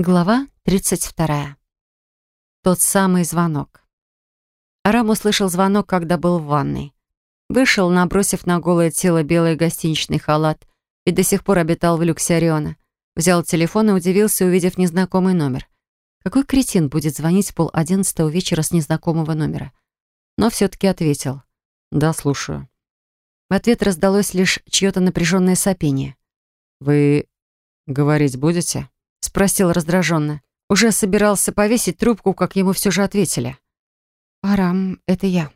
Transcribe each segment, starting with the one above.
Глава 32. Тот самый звонок. Арам услышал звонок, когда был в ванной. Вышел, набросив на голое тело белый гостиничный халат, и до сих пор обитал в люксе Ориона. Взял телефон и удивился, увидев незнакомый номер. Какой кретин будет звонить в пол одиннадцатого вечера с незнакомого номера? Но все-таки ответил. «Да, слушаю». В ответ раздалось лишь чье-то напряженное сопение. «Вы говорить будете?» — спросил раздраженно. Уже собирался повесить трубку, как ему все же ответили. «Арам, это я.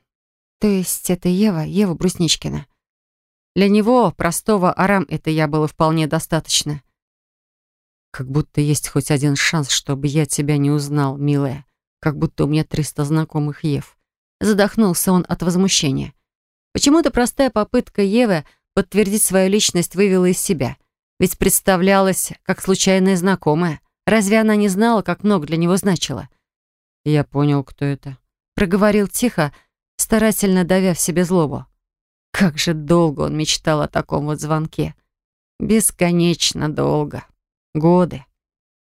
То есть это Ева, Ева Брусничкина». Для него, простого Арам, это я было вполне достаточно. «Как будто есть хоть один шанс, чтобы я тебя не узнал, милая. Как будто у меня триста знакомых Ев». Задохнулся он от возмущения. Почему-то простая попытка Евы подтвердить свою личность вывела из себя. Ведь представлялась как случайная знакомая. Разве она не знала, как много для него значило? «Я понял, кто это», — проговорил тихо, старательно давя в себе злобу. Как же долго он мечтал о таком вот звонке. Бесконечно долго. Годы.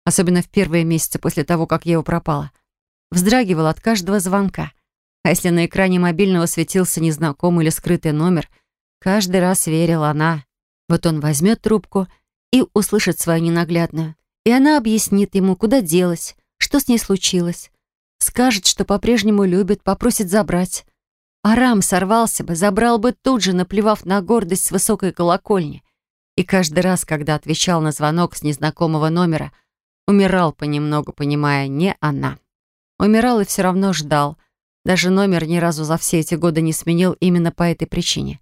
Особенно в первые месяцы после того, как Ева пропала. Вздрагивал от каждого звонка. А если на экране мобильного светился незнакомый или скрытый номер, каждый раз верил она вот он возьмет трубку и услышит свою ненаглядную. И она объяснит ему, куда делась, что с ней случилось. Скажет, что по-прежнему любит, попросит забрать. Арам сорвался бы, забрал бы тут же, наплевав на гордость с высокой колокольни. И каждый раз, когда отвечал на звонок с незнакомого номера, умирал понемногу, понимая, не она. Умирал и все равно ждал. Даже номер ни разу за все эти годы не сменил именно по этой причине.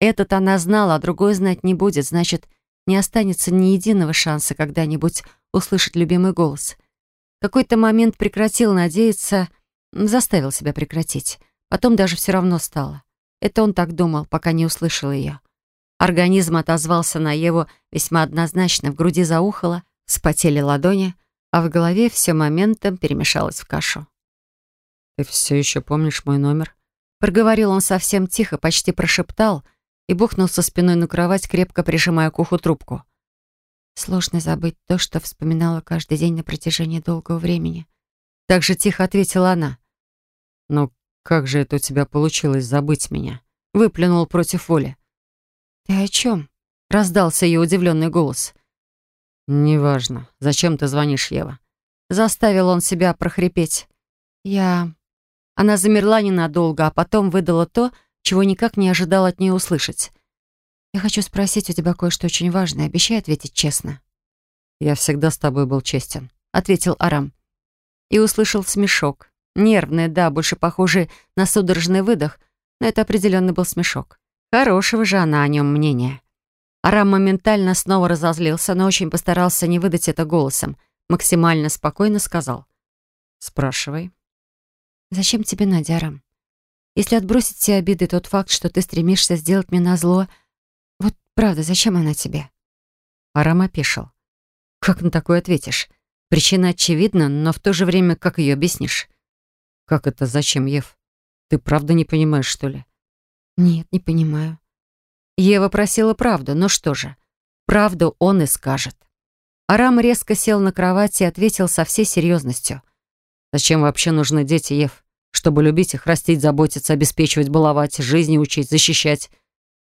Этот она знала, а другой знать не будет, значит, не останется ни единого шанса когда-нибудь услышать любимый голос. В какой-то момент прекратил надеяться, заставил себя прекратить. Потом даже все равно стало. Это он так думал, пока не услышал ее. Организм отозвался на Еву весьма однозначно, в груди заухало, вспотели ладони, а в голове все моментом перемешалось в кашу. «Ты все еще помнишь мой номер?» Проговорил он совсем тихо, почти прошептал — и бухнулся спиной на кровать, крепко прижимая к уху трубку. Сложно забыть то, что вспоминала каждый день на протяжении долгого времени. Так же тихо ответила она. «Но как же это у тебя получилось забыть меня?» Выплюнул против воли. «Ты о чем?» — раздался ее удивленный голос. «Неважно. Зачем ты звонишь, Ева?» Заставил он себя прохрипеть. «Я...» Она замерла ненадолго, а потом выдала то, чего никак не ожидал от нее услышать. «Я хочу спросить у тебя кое-что очень важное. Обещай ответить честно». «Я всегда с тобой был честен», — ответил Арам. И услышал смешок. Нервный, да, больше похожий на судорожный выдох, но это определенно был смешок. Хорошего же она о нем мнения. Арам моментально снова разозлился, но очень постарался не выдать это голосом. Максимально спокойно сказал. «Спрашивай». «Зачем тебе Надя, Арам?» Если отбросить все обиды, тот факт, что ты стремишься сделать мне назло... Вот правда, зачем она тебе?» Арам опешил. «Как на такое ответишь? Причина очевидна, но в то же время как ее объяснишь?» «Как это зачем, Ев? Ты правда не понимаешь, что ли?» «Нет, не понимаю». Ева просила правду, но что же? Правду он и скажет. Арам резко сел на кровати и ответил со всей серьезностью. «Зачем вообще нужны дети, Ев? Чтобы любить их, растить, заботиться, обеспечивать, баловать, жизни учить, защищать.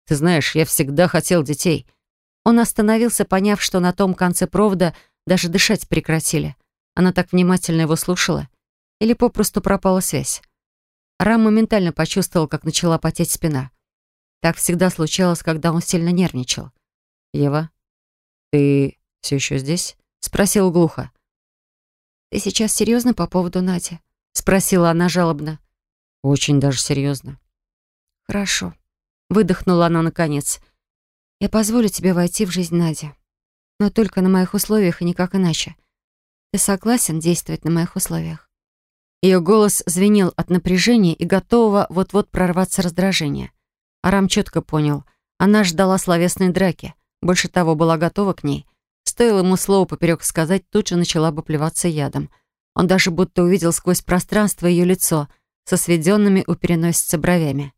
Ты знаешь, я всегда хотел детей». Он остановился, поняв, что на том конце провода даже дышать прекратили. Она так внимательно его слушала. Или попросту пропала связь. Рам моментально почувствовал, как начала потеть спина. Так всегда случалось, когда он сильно нервничал. «Ева, ты все еще здесь?» — спросил глухо. «Ты сейчас серьезно по поводу Нади?» Спросила она жалобно. Очень даже серьезно. Хорошо. Выдохнула она наконец. Я позволю тебе войти в жизнь Нади. Но только на моих условиях и никак иначе. Ты согласен действовать на моих условиях? Ее голос звенел от напряжения и готового вот-вот прорваться раздражения. Арам четко понял. Она ждала словесной драки. Больше того, была готова к ней. Стоило ему слово поперек сказать, тут же начала бы плеваться ядом — он даже будто увидел сквозь пространство ее лицо со сведенными у переносицы бровями.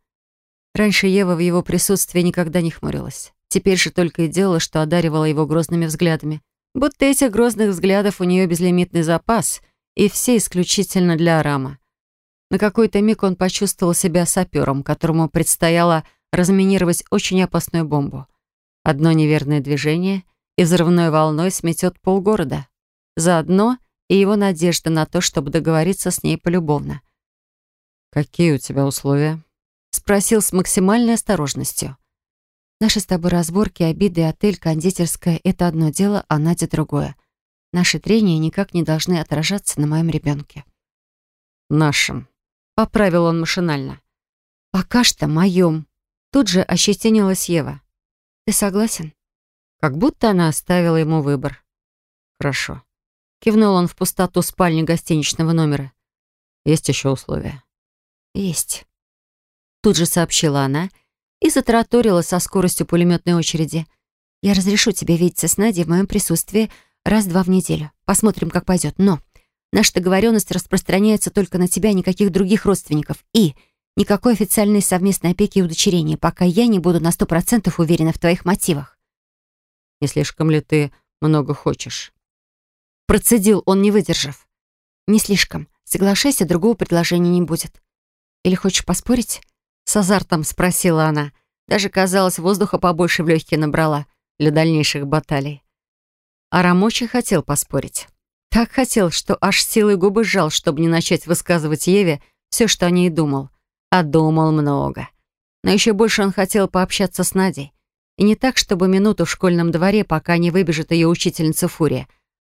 Раньше Ева в его присутствии никогда не хмурилась. Теперь же только и делала, что одаривала его грозными взглядами. Будто этих грозных взглядов у нее безлимитный запас, и все исключительно для Арама. На какой-то миг он почувствовал себя сапером, которому предстояло разминировать очень опасную бомбу. Одно неверное движение и взрывной волной сметет полгорода. Заодно и его надежда на то, чтобы договориться с ней полюбовно. «Какие у тебя условия?» — спросил с максимальной осторожностью. «Наши с тобой разборки, обиды, отель, кондитерская — это одно дело, а Надя — другое. Наши трения никак не должны отражаться на моем ребенке. «Нашим», — поправил он машинально. «Пока что моем». Тут же ощетинилась Ева. «Ты согласен?» Как будто она оставила ему выбор. «Хорошо». Кивнул он в пустоту спальни гостиничного номера. «Есть еще условия?» «Есть». Тут же сообщила она и затараторила со скоростью пулеметной очереди. «Я разрешу тебе видеться с Надей в моем присутствии раз-два в неделю. Посмотрим, как пойдет. Но наша договоренность распространяется только на тебя, никаких других родственников. И никакой официальной совместной опеки и удочерения, пока я не буду на сто процентов уверена в твоих мотивах». «Не слишком ли ты много хочешь?» Процедил он, не выдержав. «Не слишком. Соглашайся, другого предложения не будет. Или хочешь поспорить?» С азартом спросила она. Даже, казалось, воздуха побольше в легкие набрала для дальнейших баталий. Арам очень хотел поспорить. Так хотел, что аж силой губы сжал, чтобы не начать высказывать Еве все, что о ней думал. А думал много. Но еще больше он хотел пообщаться с Надей. И не так, чтобы минуту в школьном дворе, пока не выбежит ее учительница Фурия,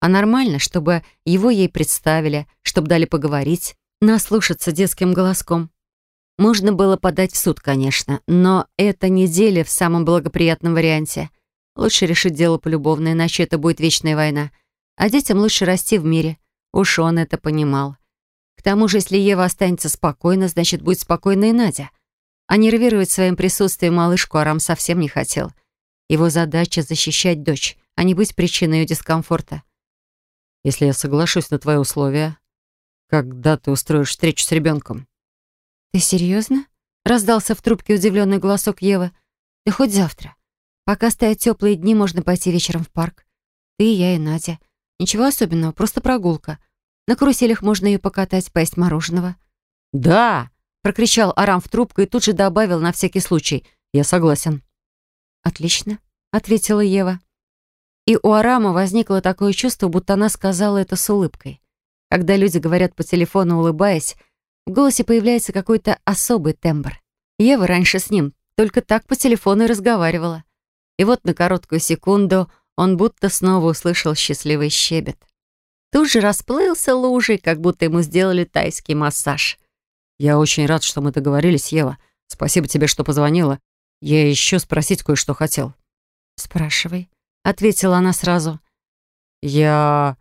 а нормально, чтобы его ей представили, чтобы дали поговорить, наслушаться детским голоском. Можно было подать в суд, конечно, но это неделя в самом благоприятном варианте. Лучше решить дело полюбовно, иначе это будет вечная война. А детям лучше расти в мире. Уж он это понимал. К тому же, если Ева останется спокойна, значит, будет спокойна и Надя. А нервировать своим присутствием малышку Арам совсем не хотел. Его задача — защищать дочь, а не быть причиной ее дискомфорта. «Если я соглашусь на твои условия, когда ты устроишь встречу с ребенком?» «Ты серьезно?» — раздался в трубке удивленный голосок Евы. «Ты хоть завтра. Пока стоят теплые дни, можно пойти вечером в парк. Ты, я и Надя. Ничего особенного, просто прогулка. На каруселях можно ее покатать, поесть мороженого». «Да!» — прокричал Арам в трубку и тут же добавил на всякий случай. «Я согласен». «Отлично», — ответила Ева. И у Арама возникло такое чувство, будто она сказала это с улыбкой. Когда люди говорят по телефону, улыбаясь, в голосе появляется какой-то особый тембр. Ева раньше с ним только так по телефону и разговаривала. И вот на короткую секунду он будто снова услышал счастливый щебет. Тут же расплылся лужей, как будто ему сделали тайский массаж. «Я очень рад, что мы договорились, Ева. Спасибо тебе, что позвонила. Я еще спросить кое-что хотел». «Спрашивай», — ответила она сразу. «Я...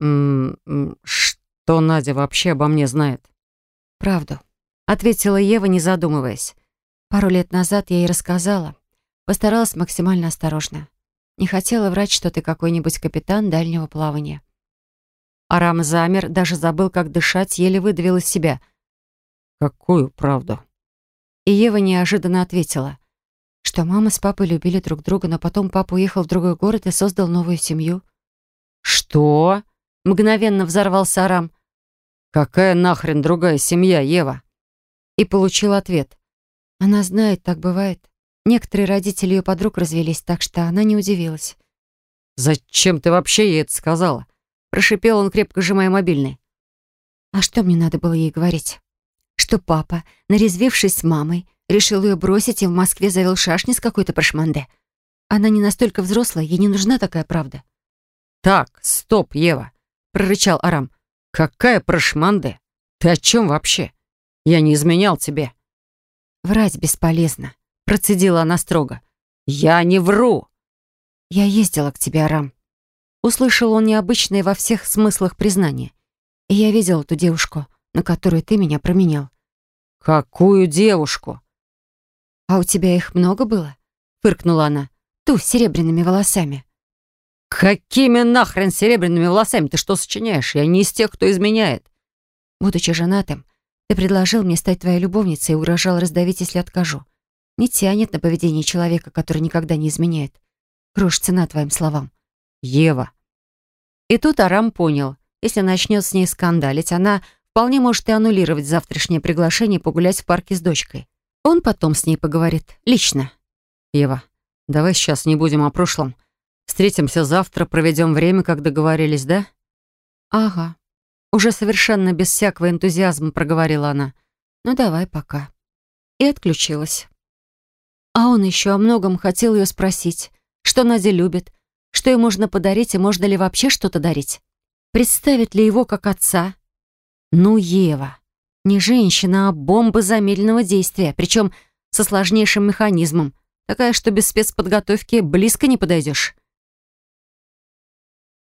Что Надя вообще обо мне знает?» «Правду», — ответила Ева, не задумываясь. «Пару лет назад я ей рассказала. Постаралась максимально осторожно. Не хотела врать, что ты какой-нибудь капитан дальнего плавания». Арам замер, даже забыл, как дышать, еле выдавил из себя. «Какую правду?» И Ева неожиданно ответила, что мама с папой любили друг друга, но потом папа уехал в другой город и создал новую семью. «Что?» — мгновенно взорвался Арам. «Какая нахрен другая семья, Ева?» И получил ответ. Она знает, так бывает. Некоторые родители ее подруг развелись, так что она не удивилась. «Зачем ты вообще ей это сказала?» Прошипел он, крепко сжимая мобильный. А что мне надо было ей говорить? Что папа, нарезвившись с мамой, решил ее бросить и в Москве завел шашни с какой-то прошманде. Она не настолько взрослая, ей не нужна такая правда. «Так, стоп, Ева!» — прорычал Арам. «Какая прошманды? Ты о чем вообще? Я не изменял тебе». «Врать бесполезно», — процедила она строго. «Я не вру!» «Я ездила к тебе, Арам». Услышал он необычное во всех смыслах признание. «И я видела ту девушку, на которую ты меня променял». «Какую девушку?» «А у тебя их много было?» — фыркнула она. «Ту с серебряными волосами». «Какими нахрен серебряными волосами? Ты что сочиняешь? Я не из тех, кто изменяет». «Будучи женатым, ты предложил мне стать твоей любовницей и угрожал раздавить, если откажу. Не тянет на поведение человека, который никогда не изменяет. Грош цена твоим словам». «Ева, И тут Арам понял, если начнет с ней скандалить, она вполне может и аннулировать завтрашнее приглашение погулять в парке с дочкой. Он потом с ней поговорит, лично. «Ева, давай сейчас не будем о прошлом. Встретимся завтра, проведем время, как договорились, да?» «Ага». Уже совершенно без всякого энтузиазма проговорила она. «Ну давай пока». И отключилась. А он еще о многом хотел ее спросить. Что Надя любит, что ей можно подарить и можно ли вообще что-то дарить. Представит ли его как отца? Ну, Ева. Не женщина, а бомба замедленного действия, причем со сложнейшим механизмом. Такая, что без спецподготовки близко не подойдешь.